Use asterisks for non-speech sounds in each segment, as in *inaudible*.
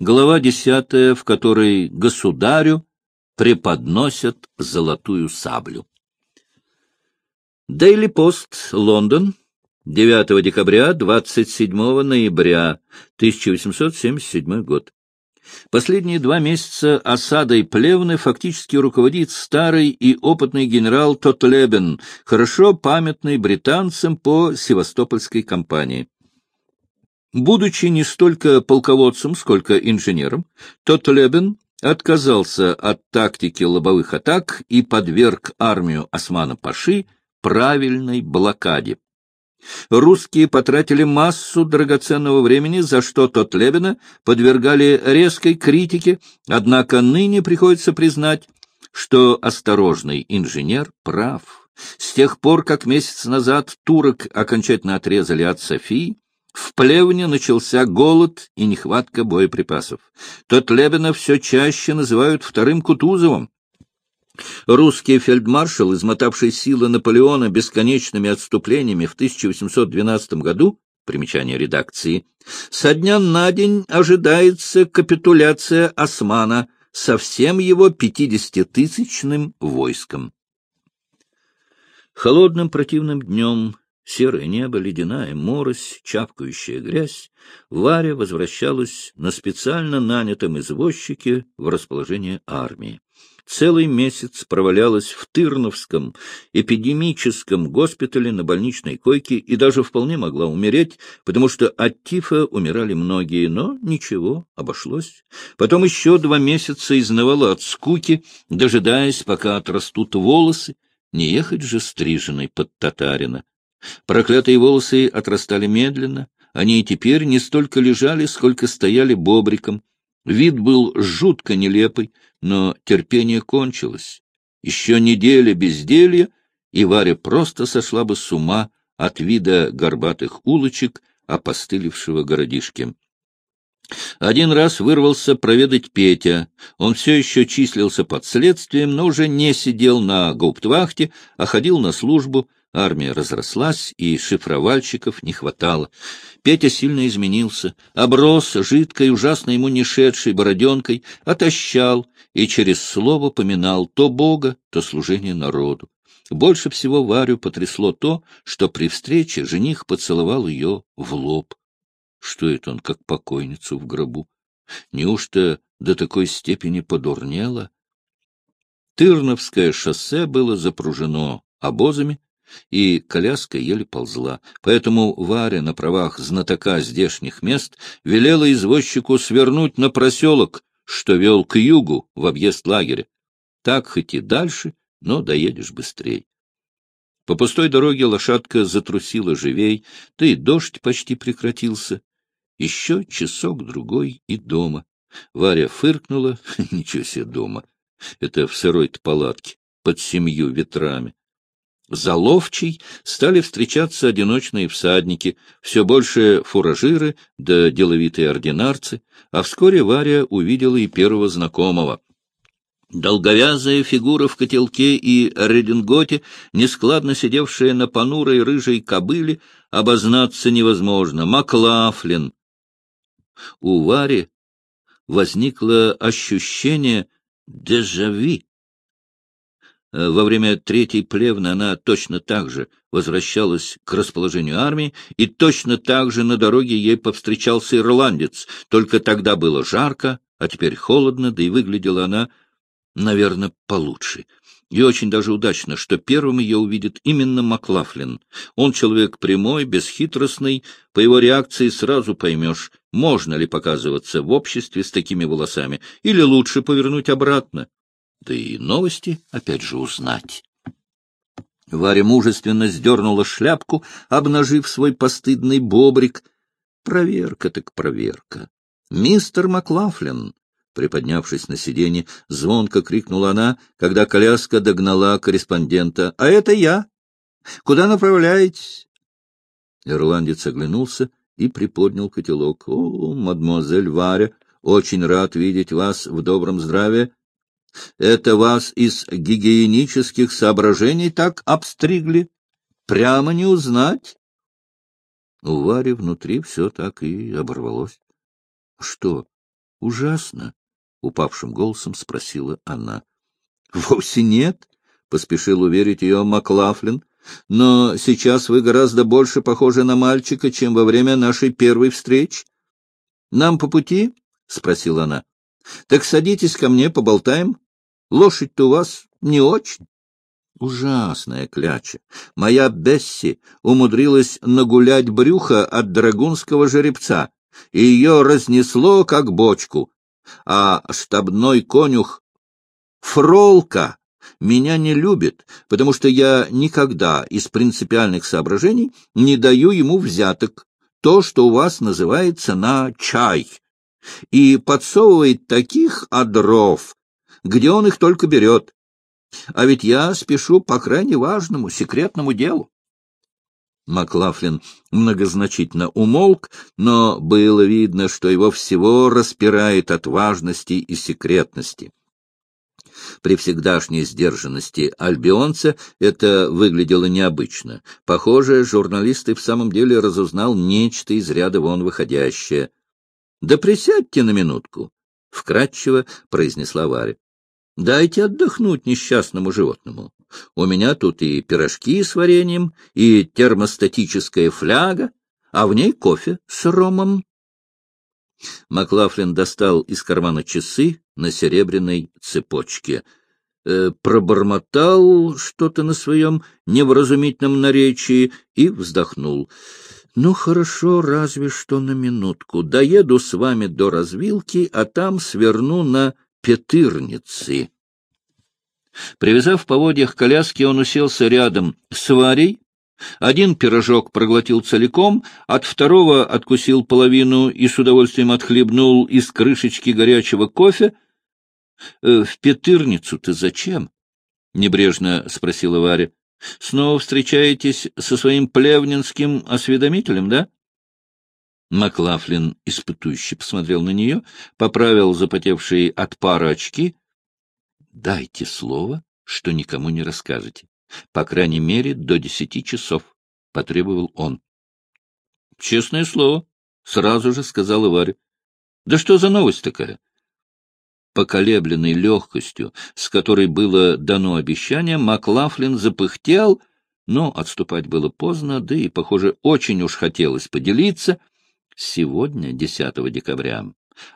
Глава десятая, в которой государю преподносят золотую саблю. Дейли Пост, Лондон, 9 декабря, 27 ноября 1877 год. Последние два месяца осадой Плевны фактически руководит старый и опытный генерал Тотлебен, хорошо памятный британцам по Севастопольской кампании. Будучи не столько полководцем, сколько инженером, Тотлебен отказался от тактики лобовых атак и подверг армию Османа-Паши правильной блокаде. Русские потратили массу драгоценного времени, за что Тотлебина подвергали резкой критике, однако ныне приходится признать, что осторожный инженер прав. С тех пор, как месяц назад турок окончательно отрезали от Софии, в плевне начался голод и нехватка боеприпасов. Тотлебина все чаще называют вторым Кутузовым. Русский фельдмаршал, измотавший силы Наполеона бесконечными отступлениями в 1812 году, примечание редакции, со дня на день ожидается капитуляция Османа со всем его пятидесятитысячным войском. Холодным противным днем серое небо, ледяная морось, чавкающая грязь, Варя возвращалась на специально нанятом извозчике в расположение армии целый месяц провалялась в Тырновском эпидемическом госпитале на больничной койке и даже вполне могла умереть, потому что от тифа умирали многие, но ничего, обошлось. Потом еще два месяца изнывала от скуки, дожидаясь, пока отрастут волосы, не ехать же стриженной под татарина. Проклятые волосы отрастали медленно, они и теперь не столько лежали, сколько стояли бобриком, Вид был жутко нелепый, но терпение кончилось. Еще неделя безделья, и Варя просто сошла бы с ума от вида горбатых улочек, опостылевшего городишки. Один раз вырвался проведать Петя. Он все еще числился под следствием, но уже не сидел на гауптвахте, а ходил на службу, Армия разрослась, и шифровальщиков не хватало. Петя сильно изменился, оброс жидкой, ужасно ему не шедшей бороденкой, отощал и через слово поминал то Бога, то служение народу. Больше всего Варю потрясло то, что при встрече жених поцеловал ее в лоб. Что это он, как покойницу в гробу? Неужто до такой степени подурнело? Тырновское шоссе было запружено обозами, и коляска еле ползла. Поэтому Варя на правах знатока здешних мест велела извозчику свернуть на проселок, что вел к югу в объезд лагеря. Так хоть и дальше, но доедешь быстрее. По пустой дороге лошадка затрусила живей, да и дождь почти прекратился. Еще часок-другой и дома. Варя фыркнула, *laughs* ничего себе дома. Это в сырой-то палатке, под семью ветрами. За ловчей стали встречаться одиночные всадники, все больше фуражиры да деловитые ординарцы, а вскоре Варя увидела и первого знакомого. Долговязая фигура в котелке и рединготе, нескладно сидевшая на понурой рыжей кобыле, обознаться невозможно. Маклафлин. У Вари возникло ощущение дежави. Э, во время Третьей плевны она точно так же возвращалась к расположению армии, и точно так же на дороге ей повстречался ирландец. Только тогда было жарко, а теперь холодно, да и выглядела она, наверное, получше. И очень даже удачно, что первым ее увидит именно Маклафлин. Он человек прямой, бесхитростный, по его реакции сразу поймешь, можно ли показываться в обществе с такими волосами, или лучше повернуть обратно да и новости опять же узнать. Варя мужественно сдернула шляпку, обнажив свой постыдный бобрик. Проверка так проверка. «Мистер Маклафлин!» Приподнявшись на сиденье, звонко крикнула она, когда коляска догнала корреспондента. — А это я! Куда направляетесь? Ирландец оглянулся и приподнял котелок. — О, мадемуазель Варя, очень рад видеть вас в добром здравии. Это вас из гигиенических соображений так обстригли? Прямо не узнать? У Вари внутри все так и оборвалось. Что? — Ужасно, — упавшим голосом спросила она. — Вовсе нет, — поспешил уверить ее Маклафлин. — Но сейчас вы гораздо больше похожи на мальчика, чем во время нашей первой встречи. — Нам по пути? — спросила она. — Так садитесь ко мне, поболтаем. Лошадь-то у вас не очень. Ужасная кляча. Моя Бесси умудрилась нагулять брюхо от драгунского жеребца, и ее разнесло, как бочку. А штабной конюх Фролка меня не любит, потому что я никогда из принципиальных соображений не даю ему взяток, то, что у вас называется на чай, и подсовывает таких одров, где он их только берет. А ведь я спешу по крайне важному, секретному делу. Маклафлин многозначительно умолк, но было видно, что его всего распирает от важности и секретности. При всегдашней сдержанности альбионца это выглядело необычно. Похоже, журналист и в самом деле разузнал нечто из ряда вон выходящее. — Да присядьте на минутку, — вкратчиво произнесла Варя. — Дайте отдохнуть несчастному животному. У меня тут и пирожки с вареньем, и термостатическая фляга, а в ней кофе с ромом. Маклафлин достал из кармана часы на серебряной цепочке. Э, пробормотал что-то на своем невразумительном наречии и вздохнул. — Ну, хорошо, разве что на минутку. Доеду с вами до развилки, а там сверну на Петырницы. Привязав поводья к коляске, он уселся рядом с Варей, один пирожок проглотил целиком, от второго откусил половину и с удовольствием отхлебнул из крышечки горячего кофе. «Э, — В Петырницу ты зачем? — небрежно спросила Варя. — Снова встречаетесь со своим плевнинским осведомителем, да? Маклафлин испытующе посмотрел на нее, поправил запотевшие от пара очки. — Дайте слово, что никому не расскажете. По крайней мере, до десяти часов, — потребовал он. — Честное слово, — сразу же сказала Варя. — Да что за новость такая? Поколебленной легкостью, с которой было дано обещание, Маклафлин запыхтел, но отступать было поздно, да и, похоже, очень уж хотелось поделиться. Сегодня, 10 декабря,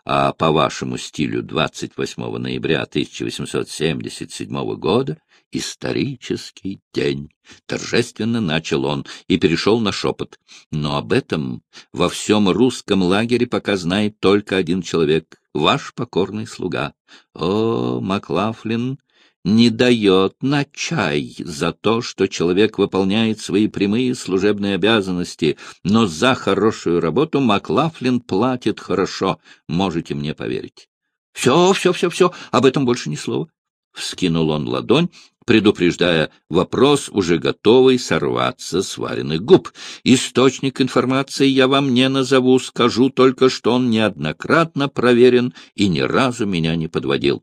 а по вашему стилю 28 ноября 1877 года исторический день. Торжественно начал он и перешел на шепот. Но об этом во всем русском лагере пока знает только один человек — ваш покорный слуга. О, Маклафлин не дает на чай за то, что человек выполняет свои прямые служебные обязанности, но за хорошую работу Маклафлин платит хорошо, можете мне поверить. Все, все, все, все, об этом больше ни слова. Вскинул он ладонь, предупреждая вопрос, уже готовый сорваться с вареных губ. Источник информации я вам не назову, скажу только, что он неоднократно проверен и ни разу меня не подводил.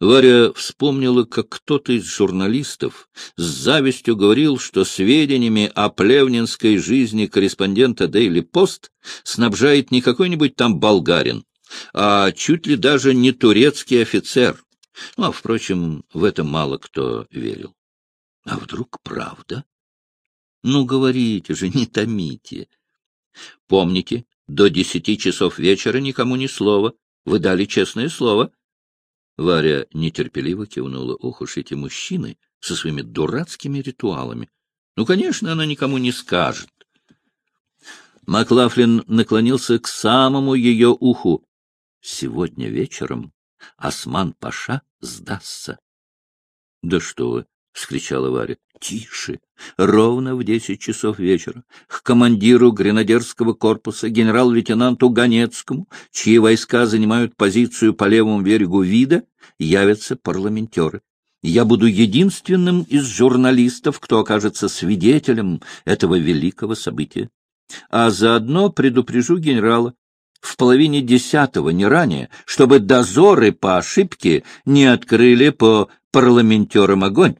Варя вспомнила, как кто-то из журналистов с завистью говорил, что сведениями о плевнинской жизни корреспондента «Дейли Пост» снабжает не какой-нибудь там болгарин, а чуть ли даже не турецкий офицер. А, впрочем, в это мало кто верил. А вдруг правда? Ну, говорите же, *laughs* не томите. Помните, до десяти часов вечера никому ни слова. Вы дали честное слово. Варя нетерпеливо кивнула. Ох уж эти мужчины со своими дурацкими ритуалами. Ну, конечно, она никому не скажет. Маклафлин наклонился к самому ее уху. Сегодня вечером Осман-паша сдастся. — Да что вы! — вскричала Варя. — Тише! Ровно в десять часов вечера к командиру гренадерского корпуса, генерал-лейтенанту Ганецкому, чьи войска занимают позицию по левому берегу вида, явятся парламентеры. Я буду единственным из журналистов, кто окажется свидетелем этого великого события. А заодно предупрежу генерала, в половине десятого, не ранее, чтобы дозоры по ошибке не открыли по парламентерам огонь.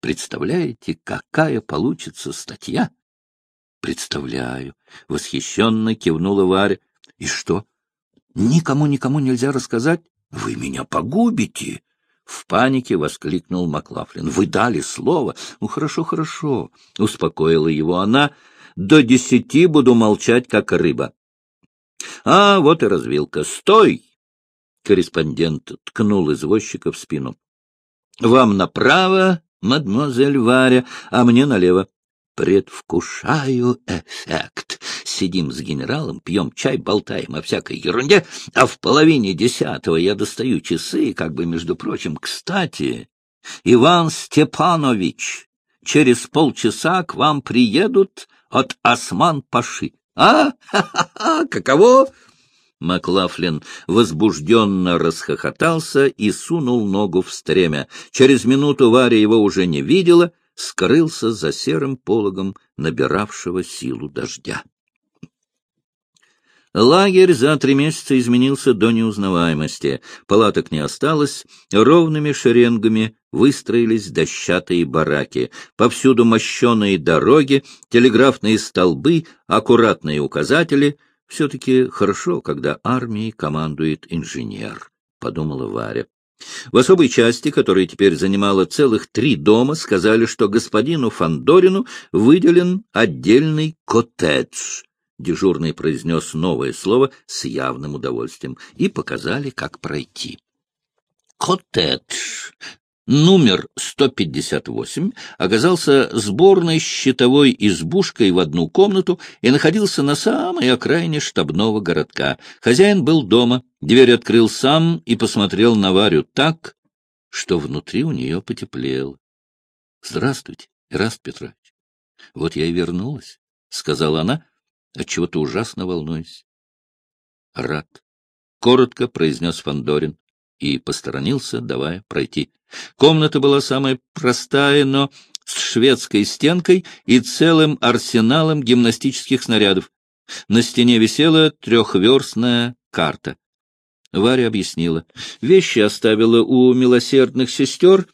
Представляете, какая получится статья? Представляю. Восхищенно кивнула Варя. И что? Никому-никому нельзя рассказать? Вы меня погубите! В панике воскликнул Маклафлин. Вы дали слово. Ну, хорошо, хорошо. Успокоила его она. До десяти буду молчать, как рыба. А, вот и развилка. Стой! Корреспондент ткнул извозчика в спину. Вам направо, мадемуазель Варя, а мне налево. Предвкушаю эффект. Сидим с генералом, пьем чай, болтаем о всякой ерунде, а в половине десятого я достаю часы, как бы, между прочим, кстати, Иван Степанович, через полчаса к вам приедут от Осман-Паши. А? Ха-ха-ха! Каково? Маклафлин возбужденно расхохотался и сунул ногу в стремя. Через минуту Варя его уже не видела, скрылся за серым пологом набиравшего силу дождя. Лагерь за три месяца изменился до неузнаваемости. Палаток не осталось, ровными шеренгами выстроились дощатые бараки. Повсюду мощеные дороги, телеграфные столбы, аккуратные указатели — все-таки хорошо, когда армией командует инженер, — подумала Варя. В особой части, которая теперь занимала целых три дома, сказали, что господину Фандорину выделен отдельный коттедж. Дежурный произнес новое слово с явным удовольствием и показали, как пройти. Коттедж Номер 158 оказался сборной щитовой избушкой в одну комнату и находился на самой окраине штабного городка. Хозяин был дома, дверь открыл сам и посмотрел на Варю так, что внутри у нее потеплело. — Здравствуйте, Ираст Петрович. — Вот я и вернулась, — сказала она, отчего-то ужасно волнуюсь. — Рад, — коротко произнес Фандорин и посторонился, давая пройти. Комната была самая простая, но с шведской стенкой и целым арсеналом гимнастических снарядов. На стене висела трехверстная карта. Варя объяснила. Вещи оставила у милосердных сестер.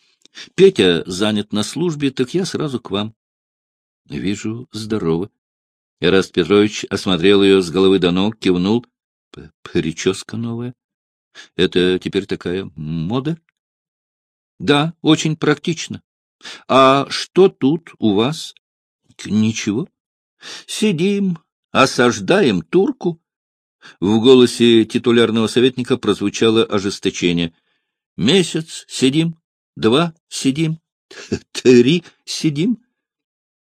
Петя занят на службе, так я сразу к вам. Вижу, здорово. Эраст Петрович осмотрел ее с головы до ног, кивнул. Прическа новая. Это теперь такая мода? Да, очень практично. А что тут у вас? Ничего. Сидим, осаждаем турку. В голосе титулярного советника прозвучало ожесточение. Месяц сидим, два сидим, *laughs* три сидим.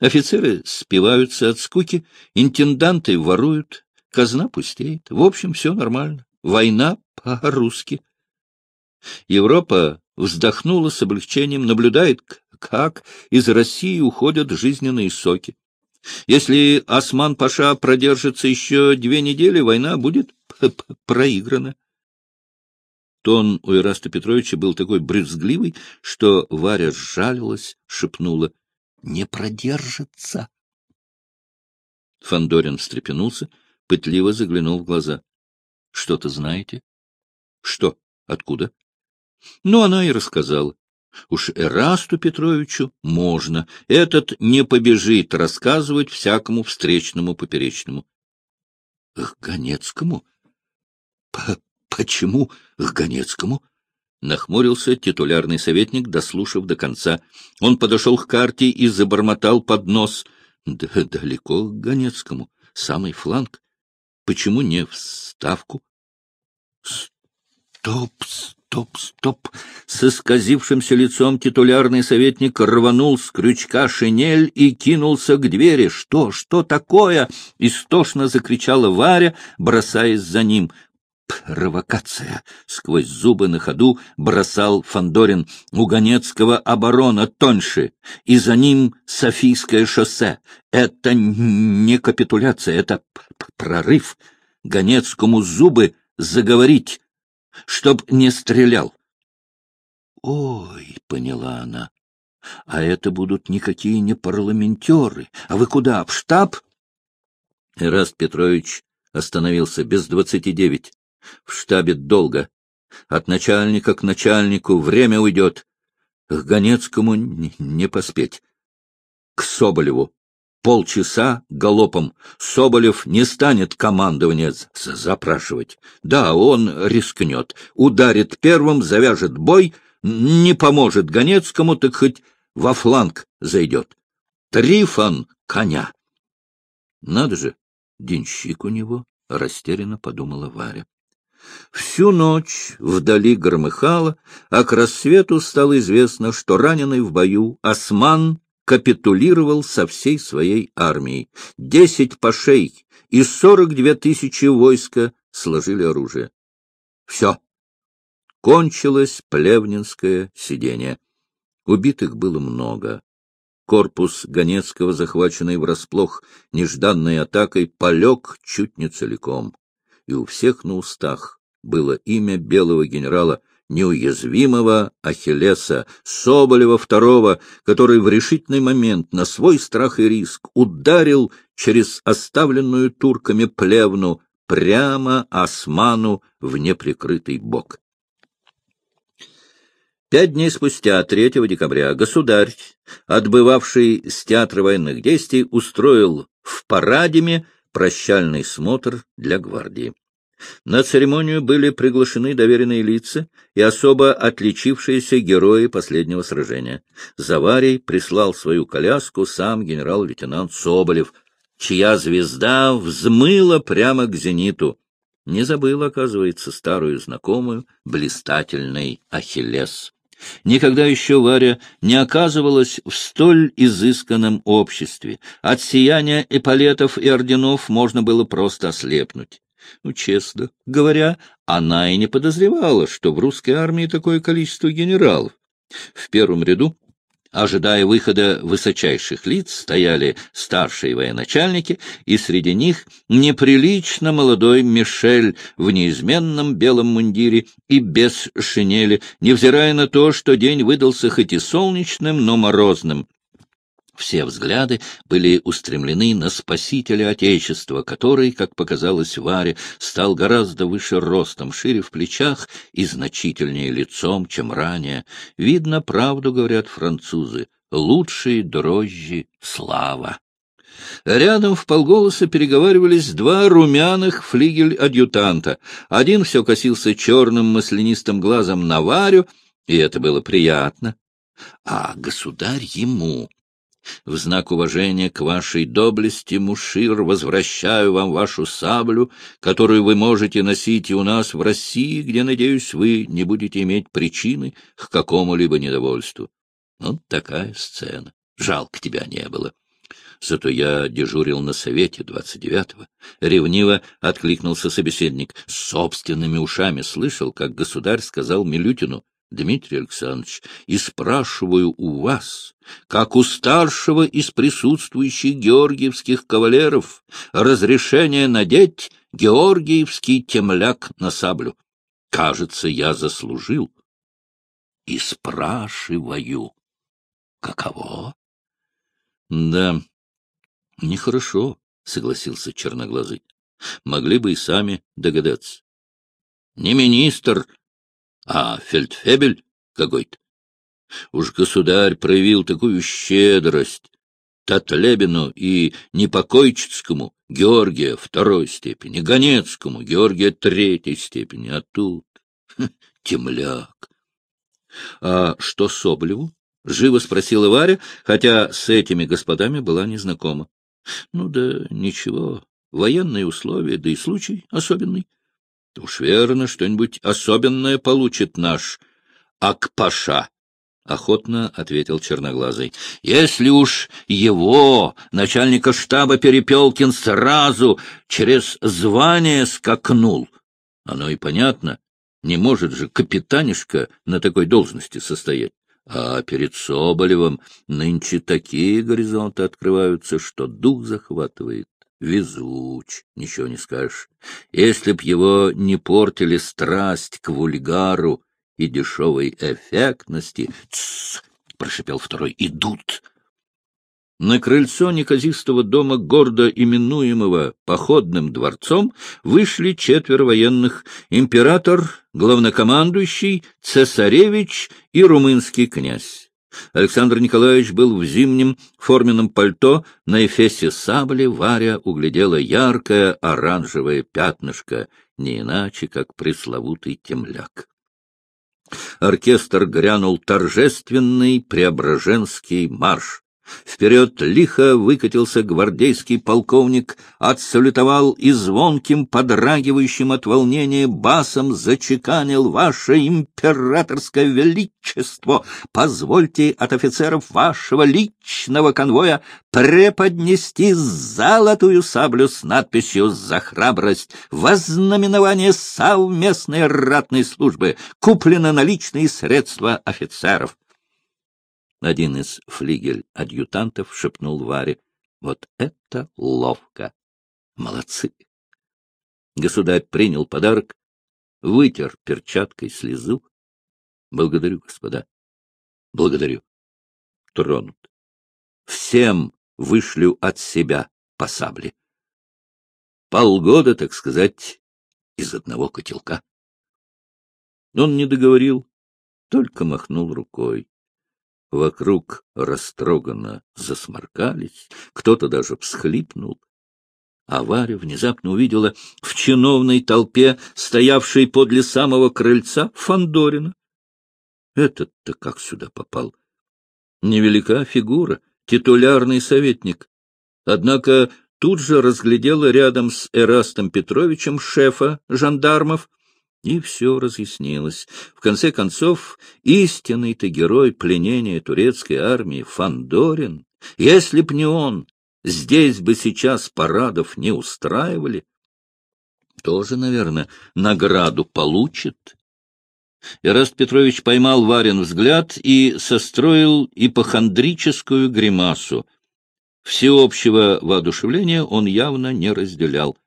Офицеры спиваются от скуки, интенданты воруют, казна пустеет. В общем, все нормально. Война по-русски. Европа вздохнула с облегчением, наблюдает, как из России уходят жизненные соки. Если Осман-Паша продержится еще две недели, война будет проиграна. Тон у Ираста Петровича был такой брюзгливый, что Варя сжалилась, шепнула «Не продержится!» Фандорин встрепенулся, пытливо заглянул в глаза. — Что-то знаете? — Что? Откуда? Ну, она и рассказала. Уж Эрасту Петровичу можно. Этот не побежит рассказывать всякому встречному поперечному. — К Ганецкому? — Почему к Ганецкому? — нахмурился титулярный советник, дослушав до конца. Он подошел к карте и забормотал под нос. — Да далеко к Ганецкому, самый фланг. Почему не в Ставку? — Стоп, стоп, стоп! С исказившимся лицом титулярный советник рванул с крючка шинель и кинулся к двери. «Что? Что такое?» — истошно закричала Варя, бросаясь за ним. «Провокация!» — сквозь зубы на ходу бросал Фандорин. «У Ганецкого оборона тоньше, и за ним Софийское шоссе. Это не капитуляция, это прорыв. Ганецкому зубы заговорить, чтоб не стрелял. Ой, поняла она, а это будут никакие не парламентеры. А вы куда, в штаб? Эраст Петрович остановился без двадцати девять. В штабе долго. От начальника к начальнику время уйдет. К Ганецкому не поспеть. К Соболеву. полчаса галопом. Соболев не станет командование запрашивать. Да, он рискнет. Ударит первым, завяжет бой, не поможет Ганецкому, так хоть во фланг зайдет. Трифон коня. Надо же, денщик у него, — растерянно подумала Варя. Всю ночь вдали громыхало, а к рассвету стало известно, что раненый в бою осман капитулировал со всей своей армией. Десять пашей и сорок две тысячи войска сложили оружие. Все. Кончилось плевнинское сидение. Убитых было много. Корпус Ганецкого, захваченный врасплох нежданной атакой, полег чуть не целиком. И у всех на устах было имя белого генерала — неуязвимого Ахиллеса, Соболева II, который в решительный момент на свой страх и риск ударил через оставленную турками плевну прямо осману в неприкрытый бок. Пять дней спустя, 3 декабря, государь, отбывавший с театра военных действий, устроил в Парадиме прощальный смотр для гвардии. На церемонию были приглашены доверенные лица и особо отличившиеся герои последнего сражения. Заварий прислал свою коляску сам генерал-лейтенант Соболев, чья звезда взмыла прямо к зениту. Не забыл, оказывается, старую знакомую, блистательный Ахиллес. Никогда еще Варя не оказывалась в столь изысканном обществе. От сияния эполетов и орденов можно было просто ослепнуть. Ну, честно говоря, она и не подозревала, что в русской армии такое количество генералов. В первом ряду, ожидая выхода высочайших лиц, стояли старшие военачальники, и среди них неприлично молодой Мишель в неизменном белом мундире и без шинели, невзирая на то, что день выдался хоть и солнечным, но морозным. Все взгляды были устремлены на спасителя Отечества, который, как показалось Варе, стал гораздо выше ростом, шире в плечах и значительнее лицом, чем ранее. Видно, правду говорят французы, лучшие дрожжи — слава. Рядом в полголоса переговаривались два румяных флигель-адъютанта. Один все косился черным маслянистым глазом на Варю, и это было приятно. А государь ему в знак уважения к вашей доблести, Мушир, возвращаю вам вашу саблю, которую вы можете носить и у нас в России, где, надеюсь, вы не будете иметь причины к какому-либо недовольству. Вот такая сцена. Жалко тебя не было. Зато я дежурил на совете двадцать девятого. Ревниво откликнулся собеседник. Собственными ушами слышал, как государь сказал Милютину — Дмитрий Александрович, и спрашиваю у вас, как у старшего из присутствующих георгиевских кавалеров, разрешение надеть георгиевский темляк на саблю. Кажется, я заслужил. И спрашиваю, каково? — Да, нехорошо, — согласился черноглазый. Могли бы и сами догадаться. — Не министр, а фельдфебель какой-то. Уж государь проявил такую щедрость Татлебину и Непокойчицкому Георгия второй степени, Ганецкому Георгия третьей степени, а тут *laughs* ха, темляк. — А что Соболеву? — живо спросила Варя, хотя с этими господами была незнакома. — Ну да ничего, военные условия, да и случай особенный. — Уж верно, что-нибудь особенное получит наш Акпаша, — охотно ответил Черноглазый. — Если уж его, начальника штаба Перепелкин, сразу через звание скакнул, оно и понятно, не может же капитанишка на такой должности состоять. А перед Соболевым нынче такие горизонты открываются, что дух захватывает. Везуч, ничего не скажешь. Если б его не портили страсть к вульгару и дешевой эффектности... Тссс! — прошепел второй. — Идут! На крыльцо неказистого дома, гордо именуемого Походным дворцом, вышли четверо военных — император, главнокомандующий, цесаревич и румынский князь. Александр Николаевич был в зимнем форменном пальто, на эфесе сабли Варя углядела яркое оранжевое пятнышко, не иначе, как пресловутый темляк. Оркестр грянул торжественный преображенский марш. Вперед лихо выкатился гвардейский полковник, отсалютовал и звонким, подрагивающим от волнения басом зачеканил «Ваше императорское величество! Позвольте от офицеров вашего личного конвоя преподнести золотую саблю с надписью «За храбрость! Вознаменование совместной ратной службы! Куплены наличные средства офицеров!» Один из флигель-адъютантов шепнул Варе. — Вот это ловко! Молодцы! Государь принял подарок, вытер перчаткой слезу. — Благодарю, господа. — Благодарю. Тронут. Всем вышлю от себя по сабле. Полгода, так сказать, из одного котелка. Он не договорил, только махнул рукой. Вокруг растроганно засморкались, кто-то даже всхлипнул. А Варя внезапно увидела в чиновной толпе, стоявшей подле самого крыльца, Фандорина. Этот-то как сюда попал? Невелика фигура, титулярный советник. Однако тут же разглядела рядом с Эрастом Петровичем шефа жандармов, и все разъяснилось. В конце концов, истинный-то герой пленения турецкой армии Фандорин, если б не он, здесь бы сейчас парадов не устраивали, тоже, наверное, награду получит. Ираст Петрович поймал Варин взгляд и состроил ипохондрическую гримасу. Всеобщего воодушевления он явно не разделял.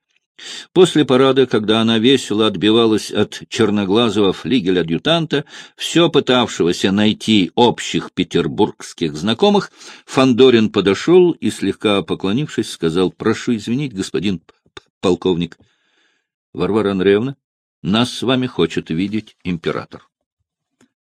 После парада, когда она весело отбивалась от черноглазого флигеля-адъютанта, все пытавшегося найти общих петербургских знакомых, Фандорин подошел и, слегка поклонившись, сказал, — Прошу извинить, господин полковник. — Варвара Андреевна, нас с вами хочет видеть император.